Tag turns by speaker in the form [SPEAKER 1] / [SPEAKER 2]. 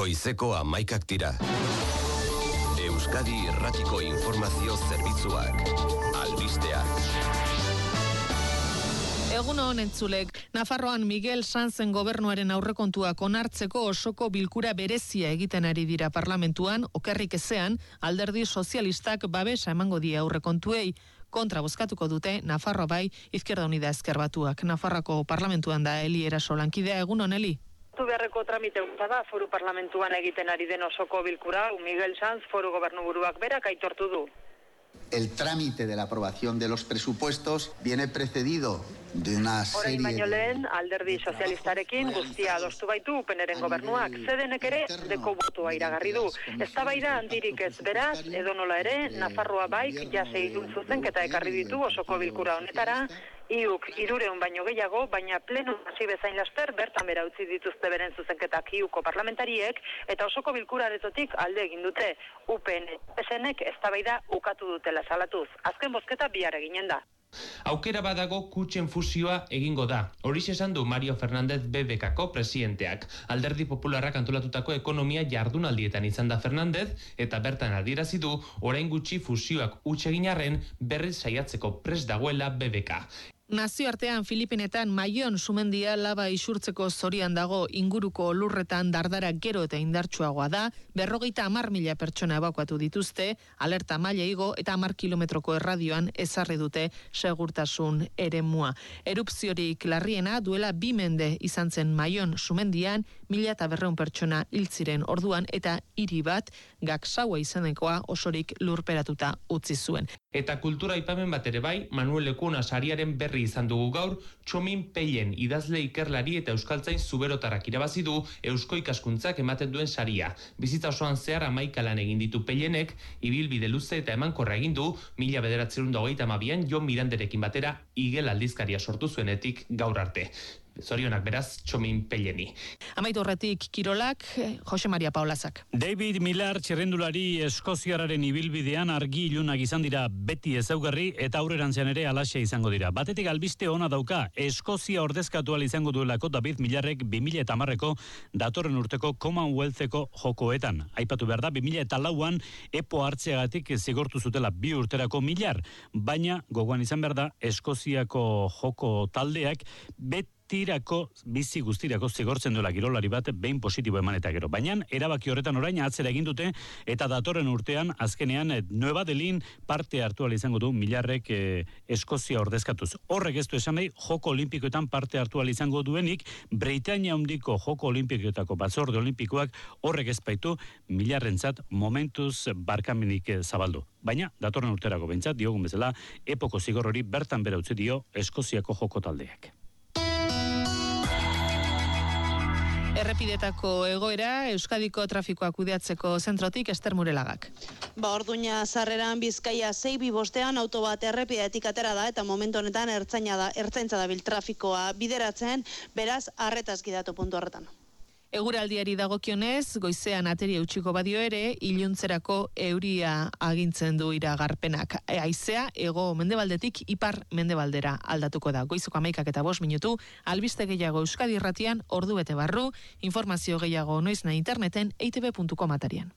[SPEAKER 1] Goizeko amaikak dira. Euskadi Irratiko Informazio Zerbitzuak. Albisteak.
[SPEAKER 2] Egun honen zulek, Nafarroan Miguel Sanzen gobernuaren aurrekontuak onartzeko osoko bilkura berezia egiten ari dira parlamentuan, okerrik ezean, alderdi sozialistak babesa emango die aurrekontuei kontra bozkatuko dute Nafarro bai Izquierda Unida Ezkerbatuak. Nafarrako parlamentuan da Eli Eraso lankidea egun honeli.
[SPEAKER 3] Tu beharreko tramite da foru parlamentuan egiten ari den osoko bilkura, Miguel Sanz foru gobernuburuak berak aitortu du.
[SPEAKER 4] El trámite de la aprobación de los presupuestos viene precedido de una serie
[SPEAKER 3] Orain baino lehen, alderdi sozialistarekin guztia adostu baitu upeneren gobernuak, zedenek ere deko botua iragarri du. Ez da handirik ez beraz, edo nola ere, Nafarroa baik jase idun zuzenketa ekarri ditu osoko bilkura honetara, iuk irureun baino gehiago, baina plenu hasi bezain laster, bertan bera utzi dituzte beren zuzenketak iuko parlamentariek, eta osoko bilkura aretotik alde egin dute, UPN, esenek ez da ukatu dutela salatuz. Azken bozketa bihar eginen da.
[SPEAKER 5] Aukera badago kutxen fusioa egingo da. Hori esan du Mario Fernández BBKko presidenteak. Alderdi Popularrak antolatutako ekonomia jardunaldietan izan da Fernández eta bertan adierazi du orain gutxi fusioak utxeginarren berriz saiatzeko pres dagoela BBK.
[SPEAKER 2] Nazioartean Filipinetan maion sumendia laba isurtzeko zorian dago inguruko lurretan dardara gero eta indartsuagoa da, berrogeita amar mila pertsona ebakuatu dituzte, alerta maila igo eta amar kilometroko erradioan ezarri dute segurtasun ere mua. Erupziorik larriena duela bimende izan zen maion sumendian, mila eta berreun pertsona hiltziren orduan eta hiri bat gaksaua izanekoa osorik lurperatuta utzi zuen.
[SPEAKER 5] Eta kultura ipamen bat ere bai, Manuel Lekuna sariaren berri izan dugu gaur, txomin peien idazle ikerlari eta euskaltzain zuberotarak irabazi du eusko ikaskuntzak ematen duen saria. Bizitza osoan zehar amaikalan egin ditu peienek, ibilbide luze eta emankorra egin du, mila bederatzerun dagoita mabian, Jon Miranderekin batera, igel aldizkaria sortu zuenetik gaur arte. Zorionak beraz, txomin peleni.
[SPEAKER 2] Amaitu horretik Kirolak, Jose Maria Paulazak.
[SPEAKER 6] David Millar txerrendulari Eskoziararen ibilbidean argi ilunak izan dira beti ezaugarri eta aurrerantzean ere alaxe izango dira. Batetik albiste ona dauka, Eskozia ordezkatu izango duelako David Millarrek 2000 eta marreko datorren urteko Commonwealtheko jokoetan. Aipatu behar da, 2000 eta lauan epo hartzeagatik zigortu zutela bi urterako Millar, baina gogoan izan behar da Eskoziako joko taldeak beti guztirako, bizi guztirako zigortzen duela girolari bat behin positibo eman eta gero. Baina erabaki horretan orain atzera egin dute eta datorren urtean azkenean eh, Nueva Delin parte hartu izango du milarrek e, Eskozia ordezkatuz. Horrek ez du esan nahi joko olimpikoetan parte hartu izango duenik Britania hondiko joko olimpikoetako batzorde olimpikoak horrek ez baitu milarrentzat momentuz barkamenik eh, zabaldu. Baina, datorren urterako bentsat, diogun bezala, epoko zigor hori bertan bera utzi dio Eskoziako joko taldeak.
[SPEAKER 2] Errepidetako egoera Euskadiko trafikoa kudeatzeko zentrotik Ester Murelagak.
[SPEAKER 7] Ba, orduña sarreran Bizkaia 6 bi bostean auto bat errepidetik atera da eta momentu honetan ertzaina da ertzaintza dabil trafikoa bideratzen, beraz arretaz gidatu puntu horretan.
[SPEAKER 2] Eguraldiari dagokionez, goizean ateria utxiko badio ere, iluntzerako euria agintzen du iragarpenak. E, aizea, ego mendebaldetik ipar mendebaldera aldatuko da. Goizoko amaikak eta bos minutu, albiste gehiago Euskadi irratian, ordu bete barru, informazio gehiago noiz na interneten, eitb.com atarian.